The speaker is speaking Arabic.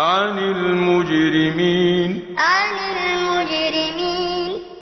عن المجرمين. عن المجرمين.